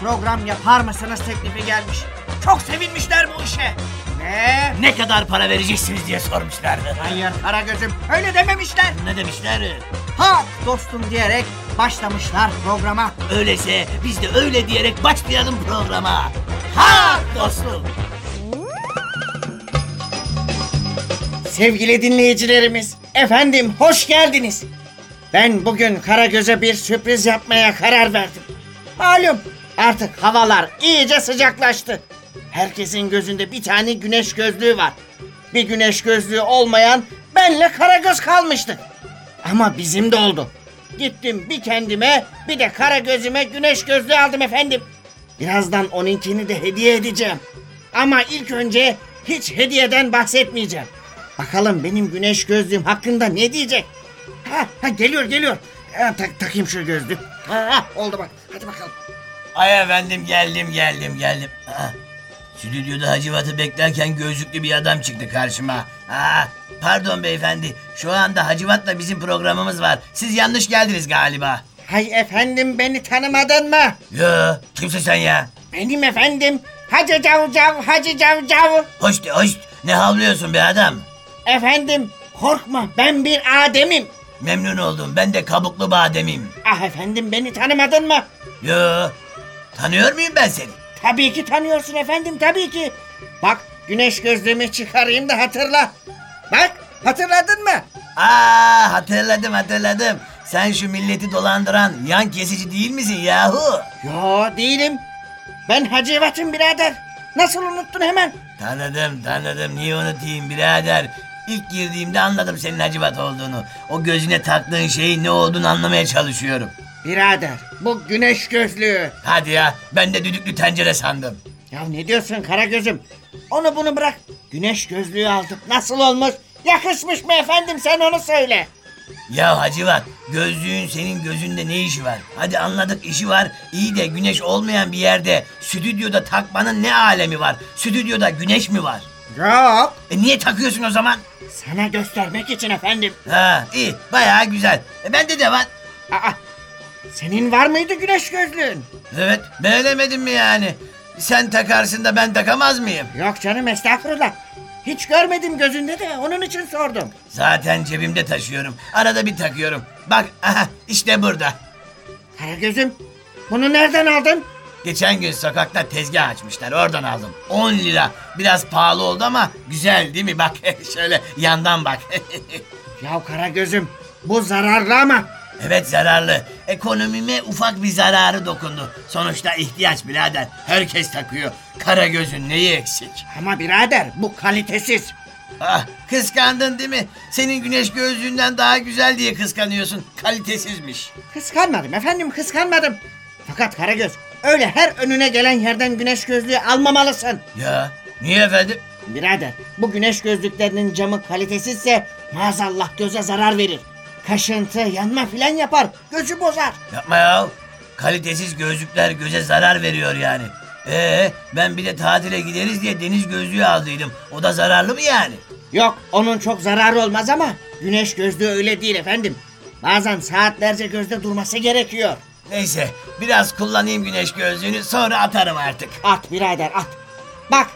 program yapar mısınız teklifi gelmiş. Çok sevinmişler bu işe. Ve Ne kadar para vereceksiniz diye sormuşlardı. hayır Karagöz'üm öyle dememişler. Ne demişler? Ha dostum diyerek başlamışlar programa. Öyleyse biz de öyle diyerek başlayalım programa. Ha dostum. Sevgili dinleyicilerimiz, efendim hoş geldiniz. Ben bugün Karagöz'e bir sürpriz yapmaya karar verdim. Malum artık havalar iyice sıcaklaştı. Herkesin gözünde bir tane güneş gözlüğü var. Bir güneş gözlüğü olmayan benle Karagöz kalmıştı. Ama bizim de oldu. Gittim bir kendime bir de Karagöz'üme güneş gözlüğü aldım efendim. Birazdan onunkini de hediye edeceğim. Ama ilk önce hiç hediyeden bahsetmeyeceğim. Bakalım benim güneş gözlüğüm hakkında ne diyecek? Ha, ha geliyor geliyor. Ha, tak, takayım şu gözlüğü. Ha, ha, oldu bak. Hadi bakalım. Ay efendim geldim geldim geldim. Ha. Stüdyoda Hacivat'ı beklerken gözlüklü bir adam çıktı karşıma. Ha, pardon beyefendi. Şu anda Hacivat'la bizim programımız var. Siz yanlış geldiniz galiba. Hay efendim beni tanımadın mı? Yo, kimsin sen ya? Benim efendim Hacı Cavcav Hacı Cavcav. Hoş hoş. Ne havlıyorsun be adam? Efendim korkma ben bir Adem'im. Memnun oldum. Ben de kabuklu bademim. Ah efendim beni tanımadın mı? Yo, tanıyor muyum ben seni? Tabii ki tanıyorsun efendim tabii ki. Bak güneş gözlüğümü çıkarayım da hatırla. Bak hatırladın mı? Aa hatırladım hatırladım. Sen şu milleti dolandıran yan kesici değil misin yahu? Yo değilim. Ben Hacı Evat'ım birader. Nasıl unuttun hemen? Tanıdım tanıdım niye unutayım birader. İlk girdiğimde anladım senin Hacivat olduğunu. O gözüne taktığın şeyin ne olduğunu anlamaya çalışıyorum. Birader bu güneş gözlüğü. Hadi ya ben de düdüklü tencere sandım. Ya ne diyorsun Karagöz'üm? Onu bunu bırak. Güneş gözlüğü aldık. Nasıl olmuş? Yakışmış mı efendim sen onu söyle. Ya Hacivat gözlüğün senin gözünde ne işi var? Hadi anladık işi var. İyi de güneş olmayan bir yerde stüdyoda takmanın ne alemi var? Stüdyoda güneş mi var? Yok. E niye takıyorsun o zaman? Sana göstermek için efendim. Ha iyi bayağı güzel. E bende de var. Aa, senin var mıydı güneş gözlüğün? Evet beğenemedin mi yani? Sen takarsın da ben takamaz mıyım? Yok canım estağfurullah. Hiç görmedim gözünde de onun için sordum. Zaten cebimde taşıyorum. Arada bir takıyorum. Bak aha, işte burada. Karagöz'üm bunu nereden aldın? Geçen gün sokakta tezgah açmışlar. Oradan aldım. 10 lira. Biraz pahalı oldu ama güzel değil mi? Bak şöyle yandan bak. Ya Karagöz'üm bu zararlı ama. Evet zararlı. Ekonomime ufak bir zararı dokundu. Sonuçta ihtiyaç birader. Herkes takıyor. Kara gözün neyi eksik? Ama birader bu kalitesiz. Ah kıskandın değil mi? Senin güneş gözlüğünden daha güzel diye kıskanıyorsun. Kalitesizmiş. Kıskanmadım efendim kıskanmadım. Fakat Karagöz öyle her önüne gelen yerden güneş gözlüğü almamalısın. Ya niye efendim? Birader bu güneş gözlüklerinin camı kalitesizse maazallah göze zarar verir. Kaşıntı, yanma filan yapar. Gözü bozar. Yapma ya. Kalitesiz gözlükler göze zarar veriyor yani. Ee, ben bir de tatile gideriz diye deniz gözlüğü aldıydım. O da zararlı mı yani? Yok onun çok zararı olmaz ama güneş gözlüğü öyle değil efendim. Bazen saatlerce gözde durması gerekiyor. Neyse biraz kullanayım güneş gözlüğünü sonra atarım artık. At birader at. Bak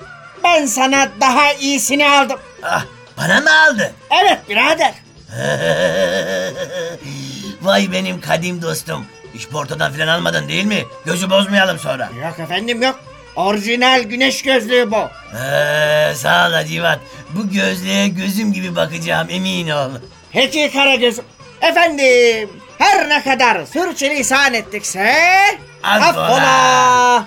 ben sana daha iyisini aldım. Ah bana mı aldı? Evet birader. Vay benim kadim dostum. İşportadan filan almadın değil mi? Gözü bozmayalım sonra. Yok efendim yok. Orijinal güneş gözlüğü bu. Ee, sağ ol Hacivat. Bu gözlüğe gözüm gibi bakacağım emin ol. Peki Karagöz'üm. Efendim her ne kadar sürçülisan ettikse Affola. affola.